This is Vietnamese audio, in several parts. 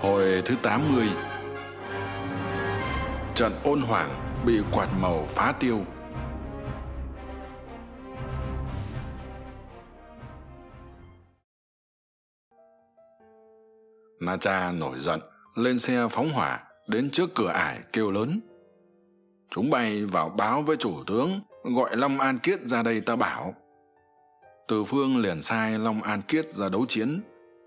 Hồi thứ tám mươi, Trận ôn hoàng bị quạt màu phá tiêu. Na cha nổi giận, lên xe phóng hỏa, đến trước cửa ải kêu lớn. Chúng bay vào báo với chủ tướng, gọi long an kiết ra đây ta bảo. Từ phương liền sai long an kiết ra đấu chiến.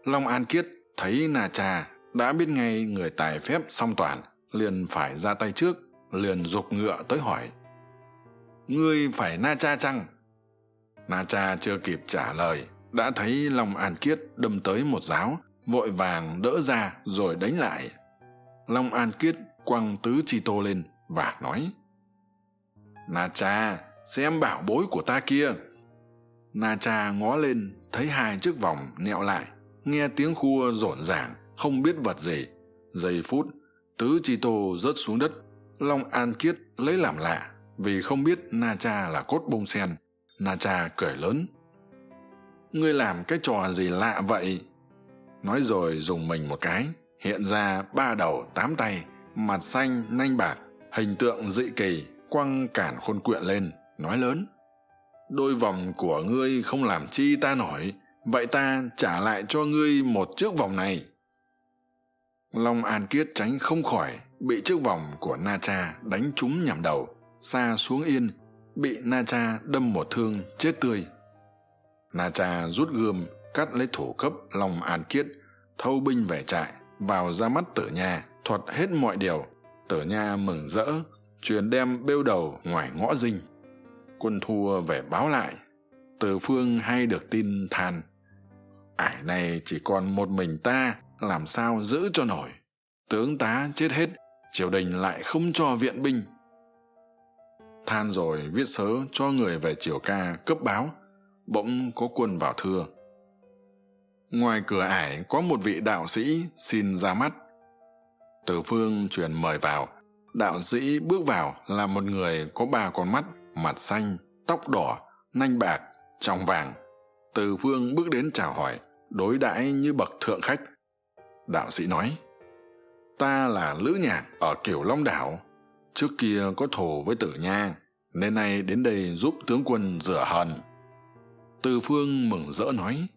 Long an kiết thấy na cha đã biết ngay người tài phép song toàn, liền phải ra tay trước, liền g ụ c ngựa tới hỏi, ngươi phải na cha chăng? Na cha chưa kịp trả lời, đã thấy long an kiết đâm tới một giáo, vội vàng đỡ ra rồi đánh lại. Long an kiết quăng tứ chi tô lên và nói, na cha, xem bảo bối của ta kia. Na cha ngó lên, thấy hai chiếc vòng nẹo lại, nghe tiếng khua rộn ràng không biết vật gì. Giây phút, tứ chi tô rớt xuống đất, long an kiết lấy làm lạ vì không biết na cha là cốt bông sen. Na cha cười lớn. Ngươi làm cái trò gì lạ vậy? Nói rồi dùng mình một cái, hiện ra ba đầu tám tay, mặt xanh, nanh bạc, hình tượng dị kỳ, quăng cản khôn quyện lên, nói lớn. Đôi vòng của ngươi không làm chi ta nổi, vậy ta trả lại cho ngươi một chiếc vòng này long an kiết tránh không khỏi bị chiếc vòng của na cha đánh trúng nhằm đầu, xa xuống yên, bị na cha đâm một thương chết tươi. Na cha rút gươm, cắt lấy thủ cấp long an kiết, thâu binh về trại, vào ra mắt tử nha, thuật hết mọi điều. Tử nha mừng rỡ, truyền đem bêu đầu ngoài ngõ dinh. Quân thua về báo lại, từ phương hay được tin than. Ải này chỉ còn một mình ta làm sao giữ cho nổi. Tướng tá chết hết, triều đình lại không cho viện binh. Than rồi viết sớ cho người về triều ca cấp báo, bỗng có quân vào thưa. Ngoài cửa ải có một vị đạo sĩ xin ra mắt. Từ phương truyền mời vào, đạo sĩ bước vào là một người có ba con mắt, mặt xanh, tóc đỏ, nanh bạc, trong vàng. Từ phương bước đến chào hỏi, đối đãi như bậc thượng khách đạo sĩ nói, ta là lữ nhạc ở kiểu long đảo. Trước kia có thù với tử nha, nên nay đến đây giúp tướng quân rửa hận. Tư phương mừng rỡ nói,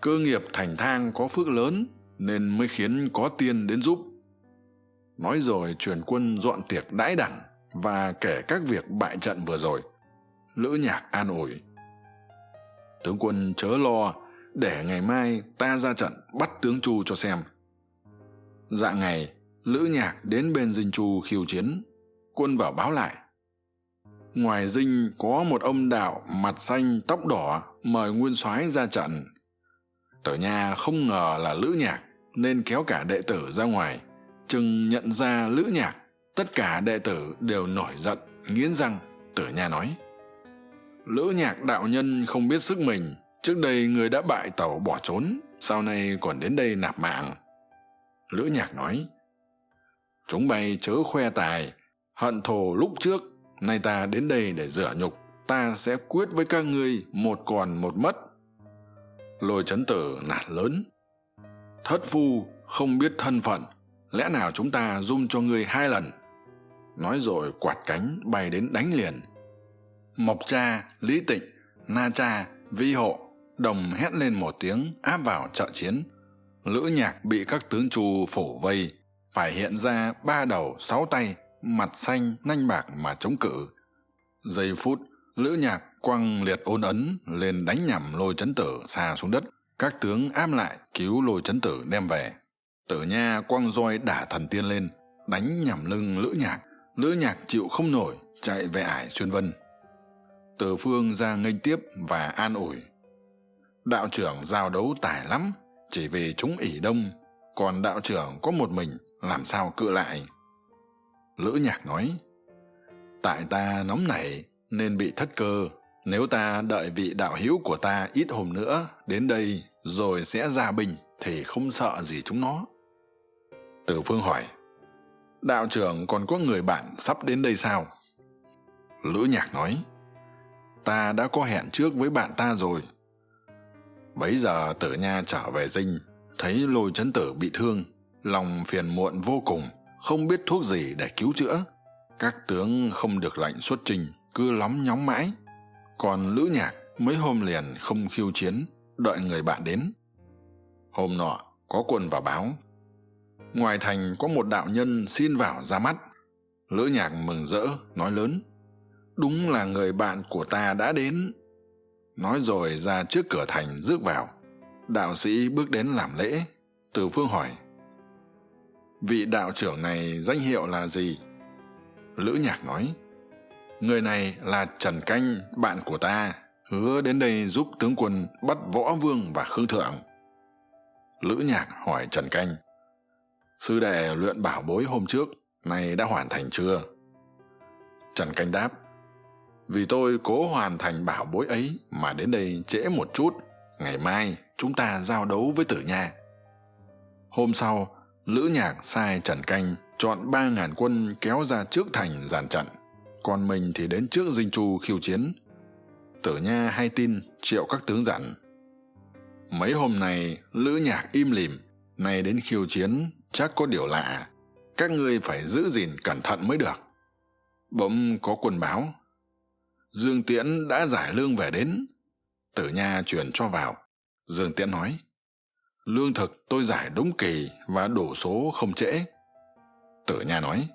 cơ nghiệp thành thang có phước lớn, nên mới khiến có tiên đến giúp. Nói rồi truyền quân dọn tiệc đãi đẳng và kể các việc bại trận vừa rồi. Lữ nhạc an ủi, tướng quân chớ lo để ngày mai ta ra trận bắt tướng chu cho xem. Dạ ngày, lữ nhạc đến bên dinh chu khiêu chiến, quân vào báo lại. Ngoài dinh có một ông đạo mặt xanh tóc đỏ mời nguyên soái ra trận. Tử nha không ngờ là lữ nhạc nên kéo cả đệ tử ra ngoài, chừng nhận ra lữ nhạc, tất cả đệ tử đều nổi giận, nghiến răng tử nha nói. Lữ nhạc đạo nhân không biết sức mình trước đây người đã bại tàu bỏ trốn, sau này còn đến đây nạp mạng. Lữ nhạc nói, chúng bay chớ khoe tài, hận thù lúc trước, nay ta đến đây để rửa nhục, ta sẽ quyết với các ngươi một còn một mất. Lôi chấn tử nạt lớn, thất phu không biết thân phận, lẽ nào chúng ta dung cho ngươi hai lần? Nói rồi quạt cánh bay đến đánh liền. Mộc cha, lý tịnh, na cha vi hộ đồng hét lên một tiếng, áp vào trợ chiến. Lữ nhạc bị các tướng chu phủ vây, phải hiện ra ba đầu, sáu tay, mặt xanh, nanh bạc mà chống cự. Giây phút, lữ nhạc quăng liệt ôn ấn lên đánh nhằm lôi chấn tử xa xuống đất. Các tướng áp lại, cứu lôi chấn tử đem về. Tử nha quăng roi đả thần tiên lên, đánh nhằm lưng lữ nhạc. Lữ nhạc chịu không nổi, chạy về ải xuyên vân. Từ phương ra nghênh tiếp và an ủi đạo trưởng giao đấu tài lắm, chỉ vì chúng ỉ đông, còn đạo trưởng có một mình, làm sao cự lại? Lữ nhạc nói, tại ta nóng nảy nên bị thất cơ, nếu ta đợi vị đạo hữu của ta ít hôm nữa đến đây rồi sẽ ra binh thì không sợ gì chúng nó. Tử phương hỏi, đạo trưởng còn có người bạn sắp đến đây sao? Lữ nhạc nói, ta đã có hẹn trước với bạn ta rồi bấy giờ tử nha trở về dinh, thấy lôi chấn tử bị thương, lòng phiền muộn vô cùng, không biết thuốc gì để cứu chữa. Các tướng không được lệnh xuất trình, cứ lóng nhóng mãi. Còn lữ nhạc mấy hôm liền không khiêu chiến, đợi người bạn đến. Hôm nọ, có quân vào báo. Ngoài thành có một đạo nhân xin vào ra mắt. Lữ nhạc mừng rỡ, nói lớn, đúng là người bạn của ta đã đến nói rồi ra trước cửa thành rước vào. Đạo sĩ bước đến làm lễ. Từ phương hỏi, vị đạo trưởng này danh hiệu là gì? Lữ nhạc nói, người này là trần canh, bạn của ta, hứa đến đây giúp tướng quân bắt võ vương và khương thượng. Lữ nhạc hỏi trần canh, sư đệ luyện bảo bối hôm trước nay đã hoàn thành chưa? Trần canh đáp vì tôi cố hoàn thành bảo bối ấy mà đến đây trễ một chút, ngày mai chúng ta giao đấu với tử nha. Hôm sau, lữ nhạc sai trần canh chọn ba ngàn quân kéo ra trước thành giàn trận, còn mình thì đến trước dinh chu khiêu chiến. Tử nha hay tin triệu các tướng dặn. Mấy hôm này lữ nhạc im lìm, nay đến khiêu chiến, chắc có điều lạ, các ngươi phải giữ gìn cẩn thận mới được. Bỗng có quân báo dương tiễn đã giải lương về đến. Tử nha truyền cho vào. Dương tiễn nói, lương thực tôi giải đúng kỳ và đủ số không trễ. Tử nha nói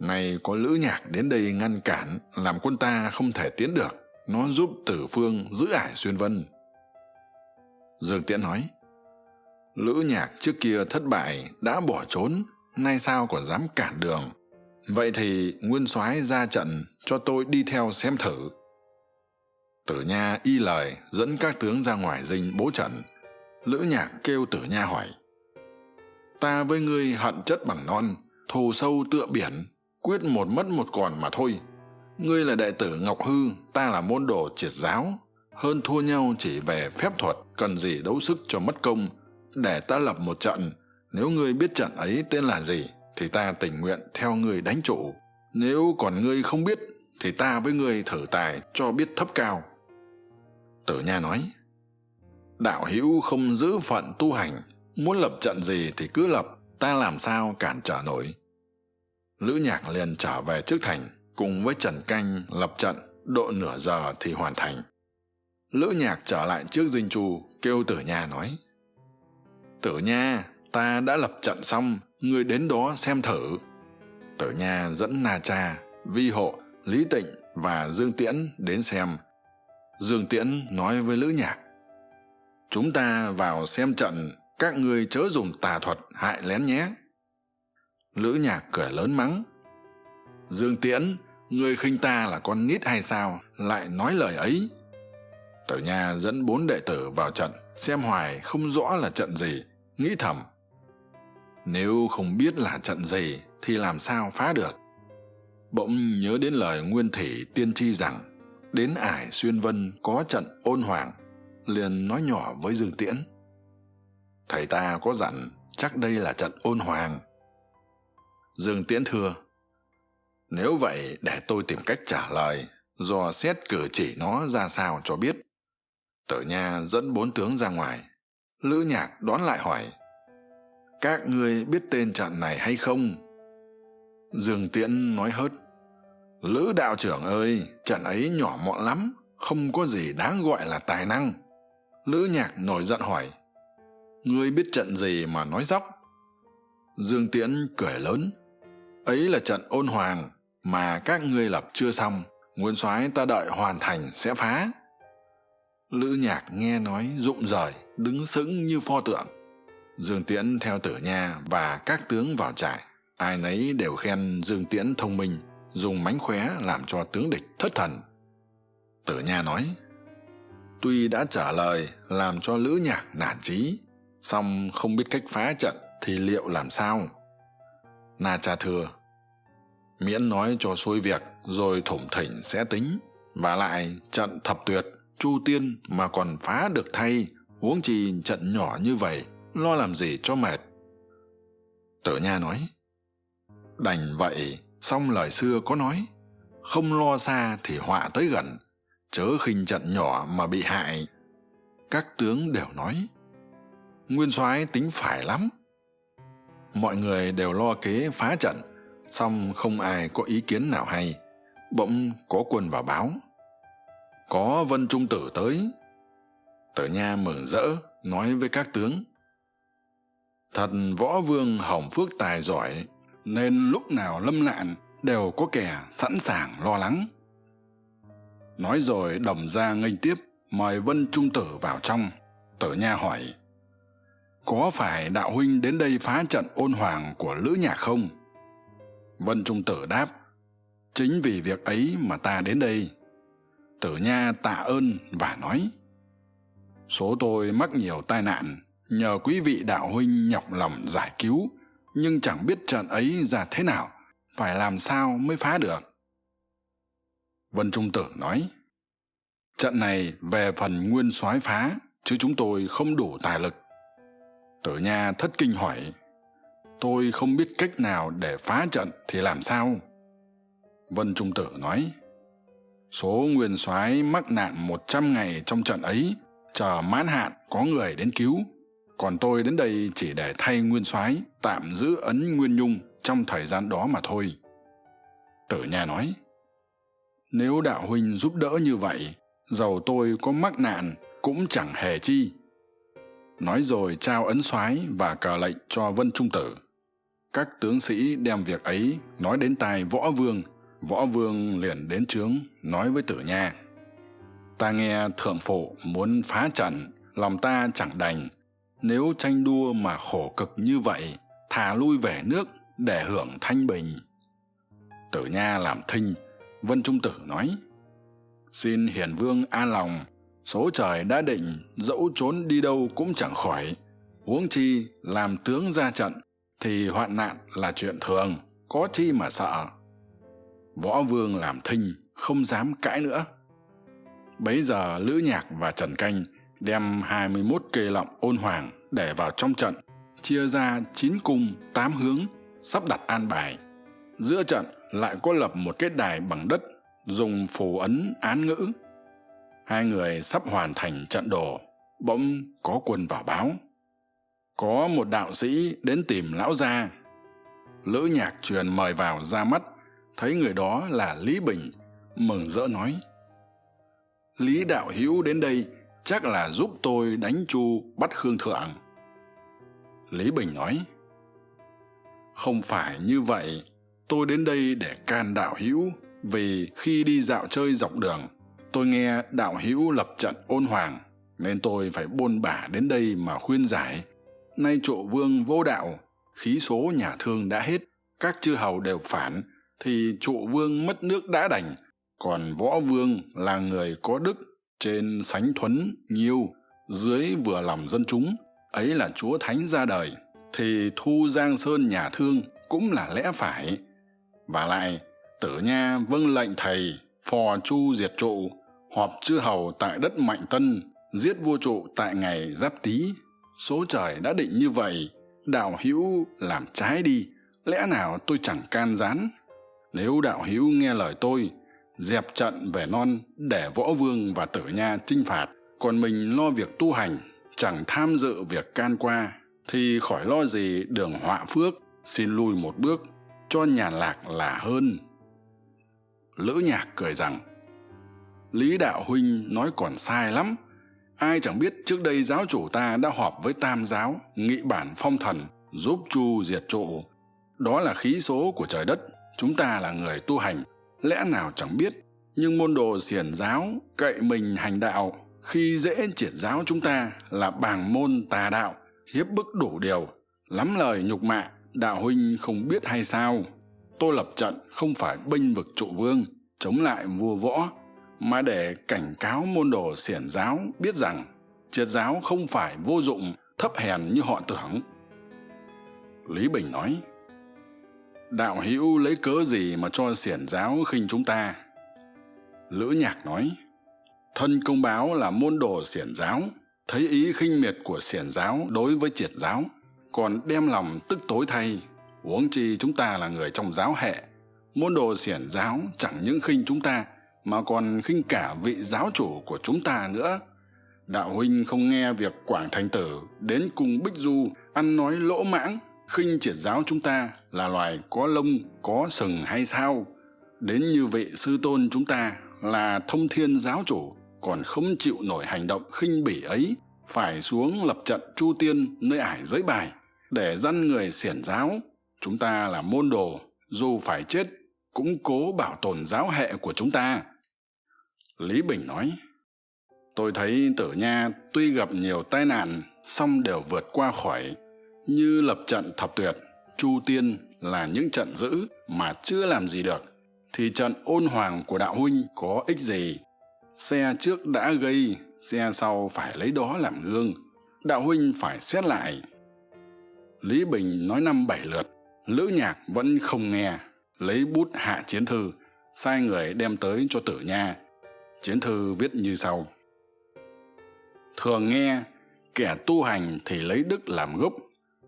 nay có lữ nhạc đến đây ngăn cản, làm quân ta không thể tiến được. Nó giúp tử phương giữ ải xuyên vân. Dương tiễn nói, lữ nhạc trước kia thất bại, đã bỏ trốn. Nay sao còn dám cản đường? Vậy thì nguyên soái ra trận cho tôi đi theo xem thử. Tử nha y lời, dẫn các tướng ra ngoài dinh bố trận. Lữ nhạc kêu tử nha hỏi, ta với ngươi hận chất bằng non, thù sâu tựa biển, quyết một mất một còn mà thôi. Ngươi là đệ tử ngọc hư, ta là môn đồ triệt giáo. Hơn thua nhau chỉ về phép thuật, cần gì đấu sức cho mất công. Để ta lập một trận, nếu ngươi biết trận ấy tên là gì thì ta tình nguyện theo ngươi đánh trụ nếu còn ngươi không biết, thì ta với ngươi thử tài cho biết thấp cao. Tử nha nói, đạo hữu không giữ phận tu hành, muốn lập trận gì thì cứ lập, ta làm sao cản trở nổi. Lữ nhạc liền trở về trước thành, cùng với trần canh lập trận, độ nửa giờ thì hoàn thành. Lữ nhạc trở lại trước dinh chu, kêu tử nha nói, tử nha, ta đã lập trận xong ngươi đến đó xem thử. Tử nha dẫn na cha, vi hộ, lý tịnh và dương tiễn đến xem. Dương tiễn nói với lữ nhạc, chúng ta vào xem trận, các ngươi chớ dùng tà thuật hại lén nhé. Lữ nhạc cười lớn mắng, dương tiễn, ngươi khinh ta là con nít hay sao? Lại nói lời ấy. Tử nha dẫn bốn đệ tử vào trận, xem hoài không rõ là trận gì, nghĩ thầm nếu không biết là trận gì thì làm sao phá được? Bỗng nhớ đến lời nguyên thủy tiên tri rằng, đến ải xuyên vân có trận ôn hoàng, liền nói nhỏ với dương tiễn. Thầy ta có dặn chắc đây là trận ôn hoàng. Dương tiễn thưa, nếu vậy để tôi tìm cách trả lời dò xét cử chỉ nó ra sao cho biết. Tử nha dẫn bốn tướng ra ngoài. Lữ nhạc đón lại hỏi các ngươi biết tên trận này hay không? Dương tiễn nói hớt. Lữ đạo trưởng ơi, trận ấy nhỏ mọn lắm, không có gì đáng gọi là tài năng. Lữ nhạc nổi giận hỏi. Ngươi biết trận gì mà nói dóc? Dương tiễn cười lớn. Ấy là trận ôn hoàng, mà các ngươi lập chưa xong nguyên soái ta đợi hoàn thành sẽ phá. Lữ nhạc nghe nói rụng rời, đứng sững như pho tượng dương tiễn theo tử nha và các tướng vào trại. Ai nấy đều khen dương tiễn thông minh dùng mánh khóe làm cho tướng địch thất thần. Tử nha nói tuy đã trả lời làm cho lữ nhạc nản trí song không biết cách phá trận thì liệu làm sao? Na cha thưa, miễn nói cho xuôi việc rồi thủng thỉnh sẽ tính và lại trận thập tuyệt chu tiên mà còn phá được thay huống chi trận nhỏ như vậy lo làm gì cho mệt. Tử nha nói, đành vậy song lời xưa có nói, không lo xa thì họa tới gần, chớ khinh trận nhỏ mà bị hại. Các tướng đều nói, nguyên soái tính phải lắm. Mọi người đều lo kế phá trận song không ai có ý kiến nào hay, bỗng có quân vào báo. Có vân trung tử tới. Tử nha mừng rỡ, nói với các tướng thật võ vương hồng phước tài giỏi, nên lúc nào lâm nạn đều có kẻ sẵn sàng lo lắng. Nói rồi đồng ra nghênh tiếp, mời vân trung tử vào trong. Tử nha hỏi, có phải đạo huynh đến đây phá trận ôn hoàng của lữ nhạc không? Vân trung tử đáp, chính vì việc ấy mà ta đến đây. Tử nha tạ ơn và nói, số tôi mắc nhiều tai nạn nhờ quý vị đạo huynh nhọc lòng giải cứu, nhưng chẳng biết trận ấy ra thế nào, phải làm sao mới phá được? Vân trung tử nói, trận này về phần nguyên soái phá, chứ chúng tôi không đủ tài lực. Tử nha thất kinh hỏi, tôi không biết cách nào để phá trận thì làm sao? Vân trung tử nói, số nguyên soái mắc nạn một trăm ngày trong trận ấy, chờ mãn hạn có người đến cứu còn tôi đến đây chỉ để thay nguyên soái, tạm giữ ấn nguyên nhung trong thời gian đó mà thôi. Tử nha nói, nếu đạo huynh giúp đỡ như vậy dầu tôi có mắc nạn cũng chẳng hề chi. Nói rồi trao ấn soái và cờ lệnh cho vân trung tử. Các tướng sĩ đem việc ấy nói đến tai võ vương võ vương liền đến trướng nói với tử nha, ta nghe thượng phụ muốn phá trận, lòng ta chẳng đành nếu tranh đua mà khổ cực như vậy, thà lui về nước để hưởng thanh bình. Tử nha làm thinh, vân trung tử nói, xin hiền vương an lòng, số trời đã định, dẫu trốn đi đâu cũng chẳng khỏi. Huống chi làm tướng ra trận, thì hoạn nạn là chuyện thường, có chi mà sợ. Võ vương làm thinh, không dám cãi nữa. Bấy giờ lữ nhạc và trần canh đem hai mươi mốt cây lọng ôn hoàng để vào trong trận, chia ra chín cung, tám hướng, sắp đặt an bài. Giữa trận lại có lập một cái đài bằng đất, dùng phù ấn án ngữ. Hai người sắp hoàn thành trận đồ, bỗng có quân vào báo. Có một đạo sĩ đến tìm lão gia. Lữ nhạc truyền mời vào ra mắt, thấy người đó là lý bình, mừng rỡ nói, lý đạo hữu đến đây chắc là giúp tôi đánh chu bắt khương thượng. Lý bình nói, không phải như vậy. Tôi đến đây để can đạo hữu, vì khi đi dạo chơi dọc đường, tôi nghe đạo hữu lập trận ôn hoàng, nên tôi phải buôn bả đến đây mà khuyên giải. Nay trộ vương vô đạo, khí số nhà thương đã hết, các chư hầu đều phản, thì trụ vương mất nước đã đành. Còn võ vương là người có đức trên sánh thuấn, nhiêu, dưới vừa lòng dân chúng, ấy là chúa thánh ra đời, thì thu giang sơn nhà thương cũng là lẽ phải. Và lại, tử nha vâng lệnh thầy, phò chu diệt trụ, họp chư hầu tại đất mạnh tân, giết vua trụ tại ngày giáp tý. Số trời đã định như vậy, đạo hữu làm trái đi, lẽ nào tôi chẳng can gián? Nếu đạo hữu nghe lời tôi dẹp trận về non để võ vương và tử nha chinh phạt. Còn mình lo việc tu hành, chẳng tham dự việc can qua, thì khỏi lo gì đường họa phước, xin lui một bước, cho nhà lạc là hơn. Lữ nhạc cười rằng, lý đạo huynh nói còn sai lắm. Ai chẳng biết trước đây giáo chủ ta đã họp với tam giáo, nghị bản phong thần, giúp chu diệt trụ. Đó là khí số của trời đất, chúng ta là người tu hành lẽ nào chẳng biết, nhưng môn đồ xiển giáo cậy mình hành đạo, khi dễ triệt giáo chúng ta là bàng môn tà đạo, hiếp bức đủ điều. Lắm lời nhục mạ, đạo huynh không biết hay sao? Tôi lập trận không phải bênh vực trụ vương, chống lại vua võ. Mà để cảnh cáo môn đồ xiển giáo biết rằng, triệt giáo không phải vô dụng, thấp hèn như họ tưởng. Lý bình nói đạo hữu lấy cớ gì mà cho xiển giáo khinh chúng ta? Lữ nhạc nói, thân công báo là môn đồ xiển giáo, thấy ý khinh miệt của xiển giáo đối với triệt giáo, còn đem lòng tức tối thay, huống chi chúng ta là người trong giáo hệ. Môn đồ xiển giáo chẳng những khinh chúng ta, mà còn khinh cả vị giáo chủ của chúng ta nữa. Đạo huynh không nghe việc quảng thành tử đến cùng bích du ăn nói lỗ mãng, khinh triệt giáo chúng ta là loài có lông, có sừng hay sao? Đến như vị sư tôn chúng ta là thông thiên giáo chủ, còn không chịu nổi hành động khinh bỉ ấy, phải xuống lập trận chu tiên nơi ải giới bài để dân người xiển giáo. Chúng ta là môn đồ, dù phải chết, cũng cố bảo tồn giáo hệ của chúng ta. Lý bình nói, tôi thấy tử nha tuy gặp nhiều tai nạn, song đều vượt qua khỏi, như lập trận thập tuyệt chu tiên là những trận dữ mà chưa làm gì được, thì trận ôn hoàng của đạo huynh có ích gì? Xe trước đã gây, xe sau phải lấy đó làm gương, đạo huynh phải xét lại. Lý bình nói năm bảy lượt, lữ nhạc vẫn không nghe, lấy bút hạ chiến thư, sai người đem tới cho tử nha. Chiến thư viết như sau. Thường nghe, kẻ tu hành thì lấy đức làm gốc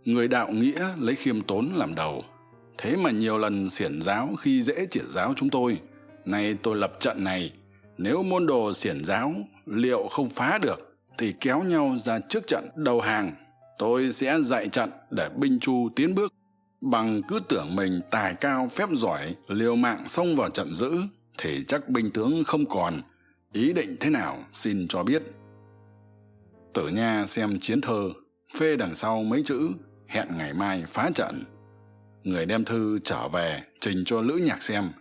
người đạo nghĩa lấy khiêm tốn làm đầu. Thế mà nhiều lần xiển giáo khi dễ triệt giáo chúng tôi. Nay tôi lập trận này, nếu môn đồ xiển giáo liệu không phá được, thì kéo nhau ra trước trận đầu hàng. Tôi sẽ dạy trận để binh chu tiến bước. Bằng cứ tưởng mình tài cao phép giỏi, liều mạng xông vào trận giữ, thì chắc binh tướng không còn. Ý định thế nào xin cho biết. Tử nha xem chiến thơ, phê đằng sau mấy chữ hẹn ngày mai phá trận. Người đem thư trở về trình cho lữ nhạc xem.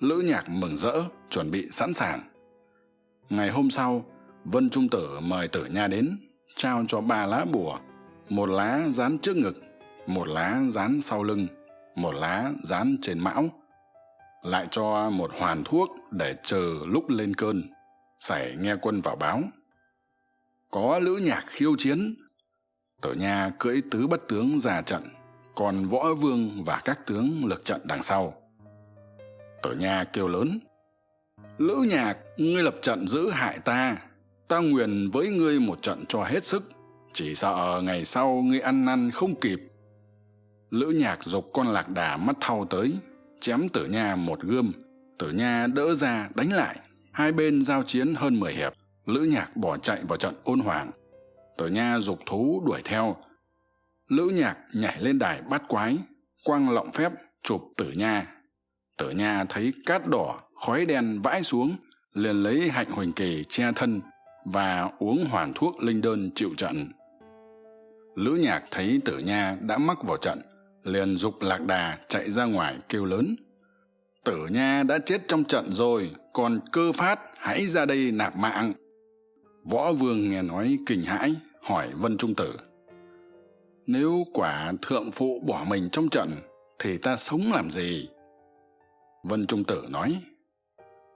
Lữ nhạc mừng rỡ, chuẩn bị sẵn sàng. Ngày hôm sau, vân trung tử mời tử nha đến, trao cho ba lá bùa, một lá dán trước ngực, một lá dán sau lưng, một lá dán trên mão. Lại cho một hoàn thuốc để chờ lúc lên cơn, sảy nghe quân vào báo. Có lữ nhạc khiêu chiến ở nha cưỡi tứ bất tướng ra trận, còn võ vương và các tướng lực trận đằng sau. Tử nha kêu lớn, lữ nhạc, ngươi lập trận giữ hại ta. Ta nguyền với ngươi một trận cho hết sức, chỉ sợ ngày sau ngươi ăn năn không kịp. Lữ nhạc dục con lạc đà mắt thau tới, chém tử nha một gươm. Tử nha đỡ ra đánh lại, hai bên giao chiến hơn mười hiệp. Lữ nhạc bỏ chạy vào trận ôn hoàng tử nha dục thú đuổi theo. Lữ nhạc nhảy lên đài bát quái, quăng lọng phép, chụp tử nha. Tử nha thấy cát đỏ, khói đen vãi xuống, liền lấy hạnh huỳnh kỳ che thân và uống hoàn thuốc linh đơn chịu trận. Lữ nhạc thấy tử nha đã mắc vào trận, liền g lạc đà chạy ra ngoài kêu lớn. Tử nha đã chết trong trận rồi, còn cơ phát hãy ra đây nạp mạng võ vương nghe nói kinh hãi, hỏi vân trung tử, nếu quả thượng phụ bỏ mình trong trận thì ta sống làm gì? Vân trung tử nói,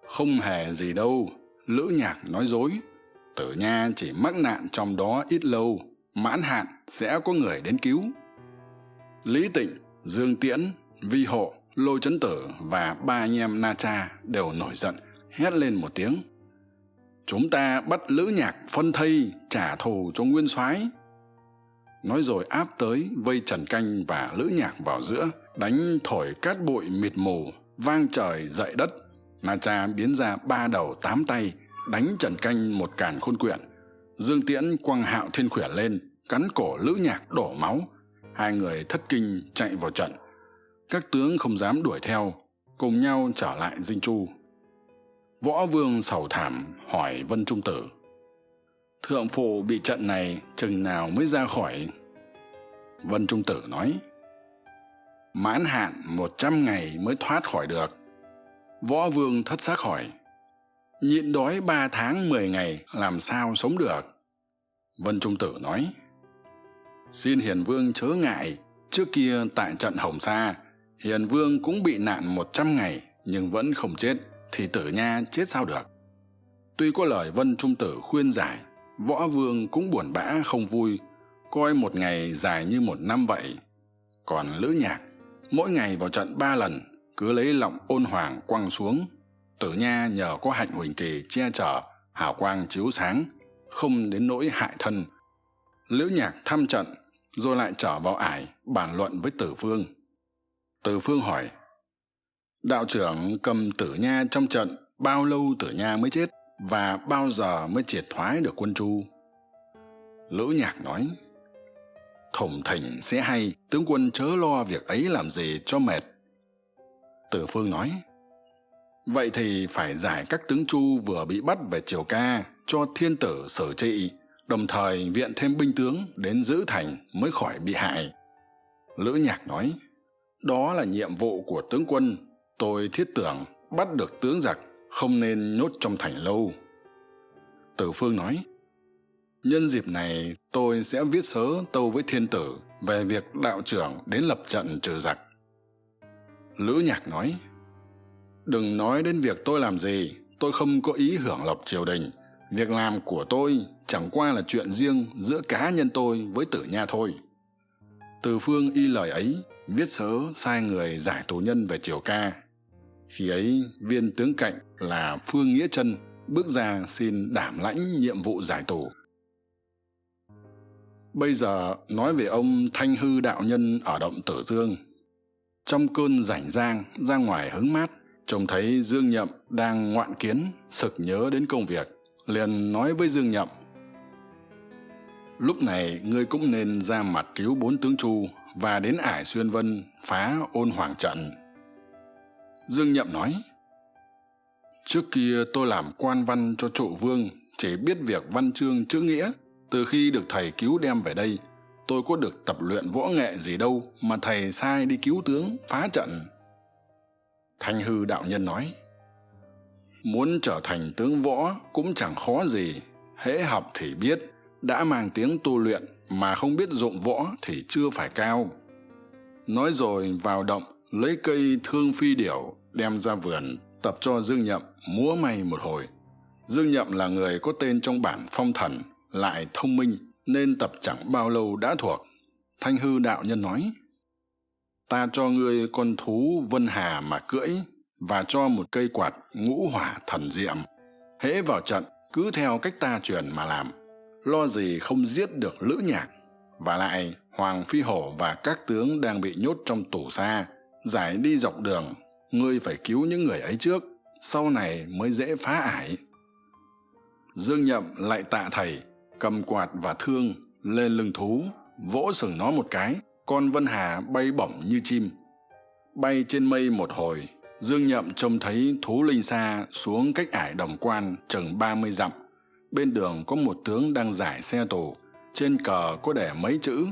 không hề gì đâu, lữ nhạc nói dối, tử nha chỉ mắc nạn trong đó ít lâu, mãn hạn sẽ có người đến cứu. Lý tịnh, dương tiễn, vi hộ lôi trấn tử và ba anh em na cha đều nổi giận, hét lên một tiếng chúng ta bắt lữ nhạc phân thây trả thù cho nguyên soái. Nói rồi áp tới vây trần canh và lữ nhạc vào giữa, đánh thổi cát bụi mịt mù, vang trời dậy đất. Na cha biến ra ba đầu tám tay, đánh trần canh một càn khôn quyện. Dương tiễn quăng hạo thiên khuyển lên, cắn cổ lữ nhạc đổ máu. Hai người thất kinh chạy vào trận. Các tướng không dám đuổi theo, cùng nhau trở lại dinh chu võ vương sầu thảm hỏi vân trung tử, thượng phụ bị trận này chừng nào mới ra khỏi? Vân trung tử nói, mãn hạn một trăm ngày mới thoát khỏi được. Võ vương thất xác hỏi, nhịn đói ba tháng mười ngày làm sao sống được? Vân trung tử nói, xin hiền vương chớ ngại, trước kia tại trận hồng sa, hiền vương cũng bị nạn một trăm ngày nhưng vẫn không chết thì tử nha chết sao được. Tuy có lời vân trung tử khuyên giải, võ vương cũng buồn bã không vui, coi một ngày dài như một năm vậy. Còn lữ nhạc, mỗi ngày vào trận ba lần, cứ lấy lọng ôn hoàng quăng xuống. Tử nha nhờ có hạnh huỳnh kỳ che chở, hào quang chiếu sáng, không đến nỗi hại thân. Lữ nhạc thăm trận, rồi lại trở vào ải bàn luận với tử phương. Tử phương hỏi đạo trưởng cầm tử nha trong trận, bao lâu tử nha mới chết và bao giờ mới triệt thoái được quân chu? Lữ nhạc nói thủng thỉnh sẽ hay, tướng quân chớ lo việc ấy làm gì cho mệt. Tử phương nói, vậy thì phải giải các tướng chu vừa bị bắt về triều ca cho thiên tử xử trị đồng thời viện thêm binh tướng đến giữ thành mới khỏi bị hại. Lữ nhạc nói, đó là nhiệm vụ của tướng quân tôi thiết tưởng bắt được tướng giặc không nên nhốt trong thành lâu. Tử phương nói, nhân dịp này tôi sẽ viết sớ tâu với thiên tử về việc đạo trưởng đến lập trận trừ giặc. Lữ nhạc nói, đừng nói đến việc tôi làm gì, tôi không có ý hưởng lộc triều đình. Việc làm của tôi chẳng qua là chuyện riêng giữa cá nhân tôi với tử nha thôi. Từ phương y lời ấy, viết sớ sai người giải tù nhân về triều ca khi ấy, viên tướng cạnh là phương nghĩa chân bước ra xin đảm lãnh nhiệm vụ giải tù bây giờ nói về ông thanh hư đạo nhân ở động tử dương. Trong cơn rảnh rang, ra ngoài hứng mát, trông thấy dương nhậm đang ngoạn kiến, sực nhớ đến công việc, liền nói với dương nhậm. Lúc này, ngươi cũng nên ra mặt cứu bốn tướng chu và đến ải xuyên vân phá ôn hoàng trận dương nhậm nói, trước kia tôi làm quan văn cho trụ vương, chỉ biết việc văn chương chữ nghĩa. Từ khi được thầy cứu đem về đây, tôi có được tập luyện võ nghệ gì đâu mà thầy sai đi cứu tướng, phá trận. Thanh hư đạo nhân nói, muốn trở thành tướng võ cũng chẳng khó gì. Hễ học thì biết, đã mang tiếng tu luyện mà không biết dụng võ thì chưa phải cao. Nói rồi vào động lấy cây thương phi điểu, đem ra vườn, tập cho dương nhậm múa may một hồi. Dương nhậm là người có tên trong bản phong thần, lại thông minh, nên tập chẳng bao lâu đã thuộc. Thanh hư đạo nhân nói, ta cho ngươi con thú vân hà mà cưỡi, và cho một cây quạt ngũ hỏa thần diệm. Hễ vào trận, cứ theo cách ta truyền mà làm. Lo gì không giết được lữ nhạc? Và lại, hoàng phi hổ và các tướng đang bị nhốt trong tù xa giải đi dọc đường, ngươi phải cứu những người ấy trước, sau này mới dễ phá ải. Dương nhậm lại tạ thầy, cầm quạt và thương lên lưng thú, vỗ sừng nó một cái, con vân hà bay bổng như chim. Bay trên mây một hồi, dương nhậm trông thấy thú linh xa xuống cách ải đồng quan chừng ba mươi dặm. Bên đường có một tướng đang giải xe tù, trên cờ có để mấy chữ,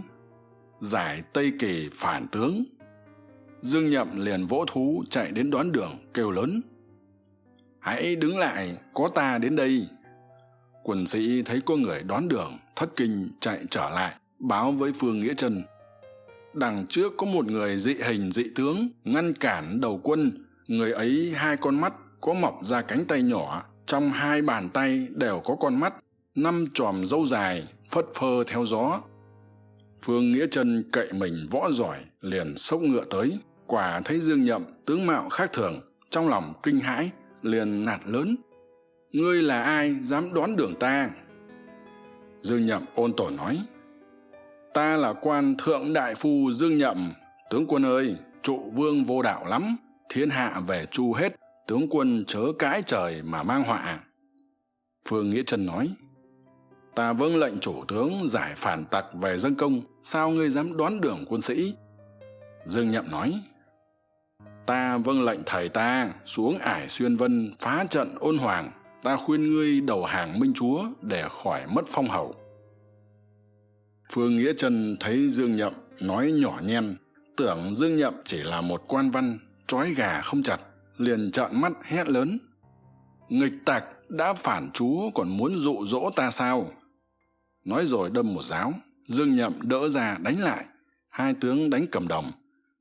giải tây kỳ phản tướng dương nhậm liền vỗ thú chạy đến đón đường, kêu lớn. Hãy đứng lại, có ta đến đây. Quần sĩ thấy có người đón đường, thất kinh chạy trở lại, báo với phương nghĩa chân đằng trước có một người dị hình, dị tướng, ngăn cản đầu quân. Người ấy hai con mắt có mọc ra cánh tay nhỏ, trong hai bàn tay đều có con mắt, năm chòm râu dài, phất phơ theo gió phương nghĩa chân cậy mình võ giỏi, liền xốc ngựa tới. Quả thấy dương nhậm, tướng mạo khác thường, trong lòng kinh hãi, liền nạt lớn. Ngươi là ai dám đoán đường ta? Dương nhậm ôn tổ nói. Ta là quan thượng đại phu dương nhậm. Tướng quân ơi, trụ vương vô đạo lắm. Thiên hạ về chu hết, tướng quân chớ cãi trời mà mang họa. Phương nghĩa trân nói ta vâng lệnh chủ tướng giải phản tặc về dân công, sao ngươi dám đoán đường quân sĩ? Dương nhậm nói, ta vâng lệnh thầy ta xuống ải xuyên vân phá trận ôn hoàng, ta khuyên ngươi đầu hàng minh chúa để khỏi mất phong hầu. Phương nghĩa trân thấy dương nhậm nói nhỏ nhen, tưởng dương nhậm chỉ là một quan văn, trói gà không chặt, liền trợn mắt hét lớn, nghịch tặc, đã phản chúa còn muốn dụ dỗ ta sao? Nói rồi đâm một giáo. Dương nhậm đỡ ra đánh lại. Hai tướng đánh cầm đồng.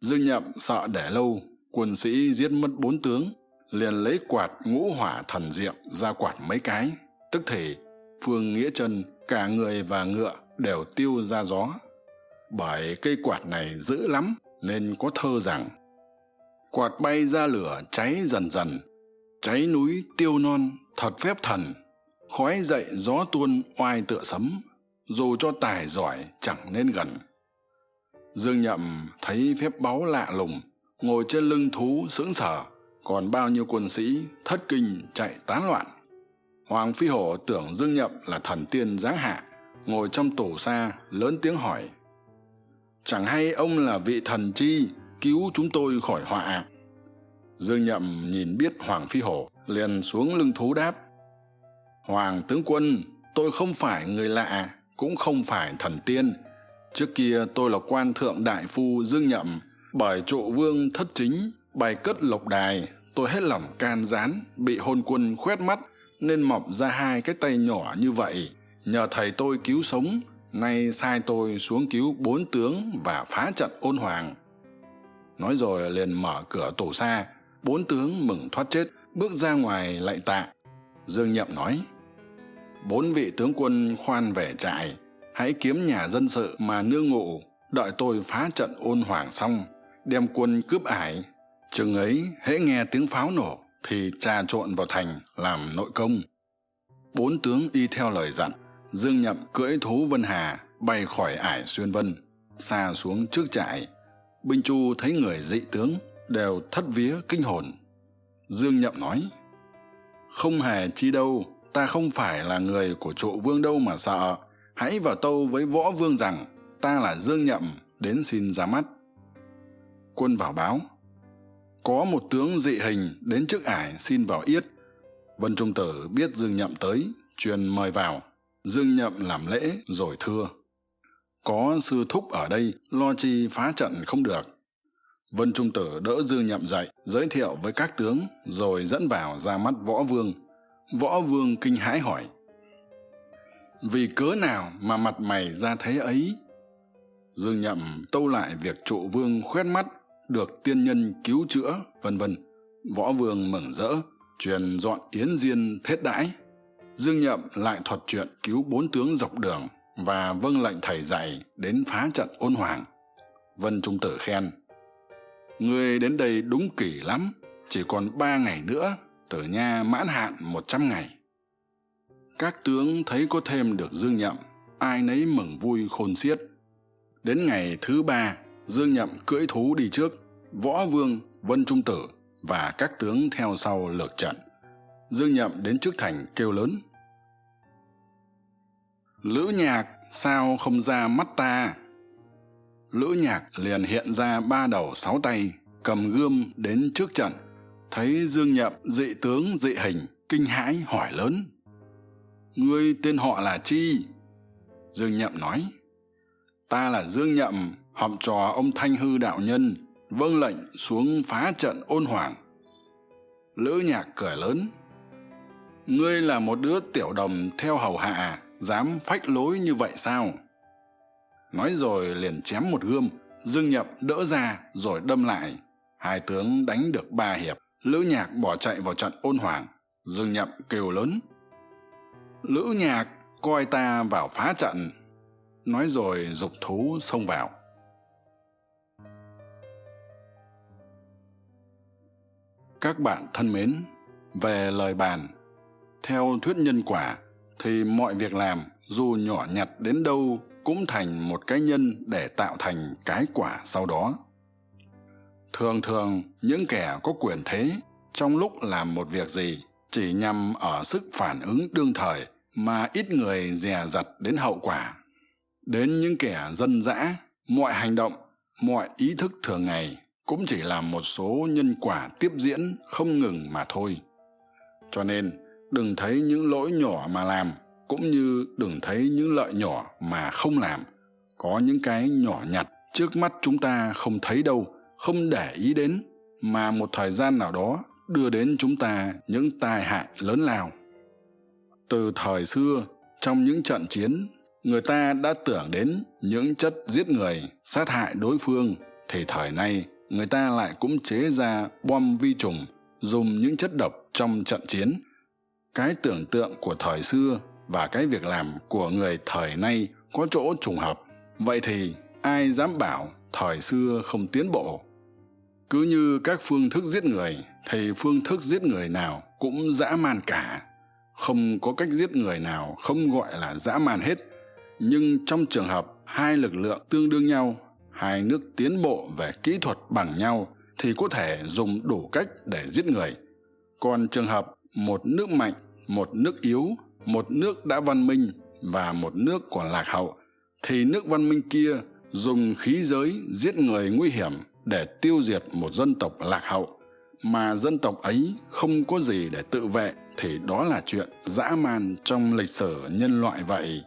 Dương nhậm sợ để lâu, quân sĩ giết mất bốn tướng, liền lấy quạt ngũ hỏa thần diệm ra quạt mấy cái. Tức thì, phương nghĩa chân cả người và ngựa đều tiêu ra gió. Bởi cây quạt này dữ lắm, nên có thơ rằng, quạt bay ra lửa cháy dần dần, cháy núi tiêu non thật phép thần. Khói dậy gió tuôn oai tựa sấm dù cho tài giỏi chẳng nên gần. Dương nhậm thấy phép báu lạ lùng, ngồi trên lưng thú sững sờ, còn bao nhiêu quân sĩ thất kinh chạy tán loạn. Hoàng phi hổ tưởng dương nhậm là thần tiên giáng hạ, ngồi trong tù xa lớn tiếng hỏi, chẳng hay ông là vị thần chi cứu chúng tôi khỏi họa dương nhậm nhìn biết hoàng phi hổ, liền xuống lưng thú đáp, hoàng tướng quân, tôi không phải người lạ cũng không phải thần tiên. Trước kia tôi là quan thượng đại phu dương nhậm, bởi trụ vương thất chính, bày cất lộc đài, tôi hết lòng can gián, bị hôn quân khoét mắt, nên mọc ra hai cái tay nhỏ như vậy. Nhờ thầy tôi cứu sống, nay sai tôi xuống cứu bốn tướng và phá trận ôn hoàng. Nói rồi liền mở cửa tổ xa, bốn tướng mừng thoát chết, bước ra ngoài lạy tạ. Dương nhậm nói bốn vị tướng quân khoan về trại, hãy kiếm nhà dân sự mà nương ngụ, đợi tôi phá trận ôn hoàng xong, đem quân cướp ải. Chừng ấy, hễ nghe tiếng pháo nổ, thì trà trộn vào thành làm nội công. Bốn tướng y theo lời dặn, dương nhậm cưỡi thú vân hà bay khỏi ải xuyên vân, xa xuống trước trại. Binh chu thấy người dị tướng đều thất vía kinh hồn. Dương nhậm nói, không hề chi đâu ta không phải là người của trụ vương đâu mà sợ. Hãy vào tâu với võ vương rằng, ta là dương nhậm, đến xin ra mắt. Quân vào báo. Có một tướng dị hình đến trước ải xin vào yết. Vân trung tử biết dương nhậm tới, truyền mời vào. Dương nhậm làm lễ rồi thưa. Có sư thúc ở đây, lo chi phá trận không được. Vân trung tử đỡ dương nhậm dậy, giới thiệu với các tướng, rồi dẫn vào ra mắt võ vương võ vương kinh hãi hỏi, vì cớ nào mà mặt mày ra thế ấy? Dương nhậm tâu lại việc trụ vương khoét mắt, được tiên nhân cứu chữa, vân vân. Võ vương mừng rỡ, truyền dọn yến diên thết đãi. Dương nhậm lại thuật chuyện cứu bốn tướng dọc đường và vâng lệnh thầy dạy đến phá trận ôn hoàng. Vân trung tử khen ngươi đến đây đúng kỷ lắm, chỉ còn ba ngày nữa tử nha mãn hạn một trăm ngày. Các tướng thấy có thêm được dương nhậm, ai nấy mừng vui khôn xiết. Đến ngày thứ ba, dương nhậm cưỡi thú đi trước, võ vương, vân trung tử và các tướng theo sau lược trận. Dương nhậm đến trước thành kêu lớn. Lữ nhạc, sao không ra mắt ta? Lữ nhạc liền hiện ra ba đầu sáu tay, cầm gươm đến trước trận thấy dương nhậm dị tướng dị hình, kinh hãi hỏi lớn. Ngươi tên họ là chi? Dương nhậm nói. Ta là dương nhậm, học trò ông thanh hư đạo nhân vâng lệnh xuống phá trận ôn hoàng. Lữ nhạc cười lớn. Ngươi là một đứa tiểu đồng theo hầu hạ, dám phách lối như vậy sao? Nói rồi liền chém một gươm, dương nhậm đỡ ra rồi đâm lại. Hai tướng đánh được ba hiệp lữ nhạc bỏ chạy vào trận ôn hoàng, dương nhậm kêu lớn. Lữ nhạc coi ta vào phá trận, nói rồi g ụ c thú xông vào. Các bạn thân mến, về lời bàn, theo thuyết nhân quả thì mọi việc làm dù nhỏ nhặt đến đâu cũng thành một cái nhân để tạo thành cái quả sau đó thường thường, những kẻ có quyền thế trong lúc làm một việc gì chỉ nhằm ở sức phản ứng đương thời mà ít người dè dặt đến hậu quả. Đến những kẻ dân dã, mọi hành động, mọi ý thức thường ngày cũng chỉ là một số nhân quả tiếp diễn không ngừng mà thôi. Cho nên, đừng thấy những lỗi nhỏ mà làm cũng như đừng thấy những lợi nhỏ mà không làm. Có những cái nhỏ nhặt trước mắt chúng ta không thấy đâu không để ý đến, mà một thời gian nào đó đưa đến chúng ta những tai hại lớn lao. Từ thời xưa, trong những trận chiến, người ta đã tưởng đến những chất giết người, sát hại đối phương, thì thời nay, người ta lại cũng chế ra bom vi trùng, dùng những chất độc trong trận chiến. Cái tưởng tượng của thời xưa và cái việc làm của người thời nay có chỗ trùng hợp. Vậy thì ai dám bảo thời xưa không tiến bộ? Cứ như các phương thức giết người, thì phương thức giết người nào cũng dã man cả. Không có cách giết người nào không gọi là dã man hết. Nhưng trong trường hợp hai lực lượng tương đương nhau, hai nước tiến bộ về kỹ thuật bằng nhau, thì có thể dùng đủ cách để giết người. Còn trường hợp một nước mạnh, một nước yếu, một nước đã văn minh và một nước còn lạc hậu, thì nước văn minh kia dùng khí giới giết người nguy hiểm để tiêu diệt một dân tộc lạc hậu. Mà dân tộc ấy không có gì để tự vệ thì đó là chuyện dã man trong lịch sử nhân loại vậy.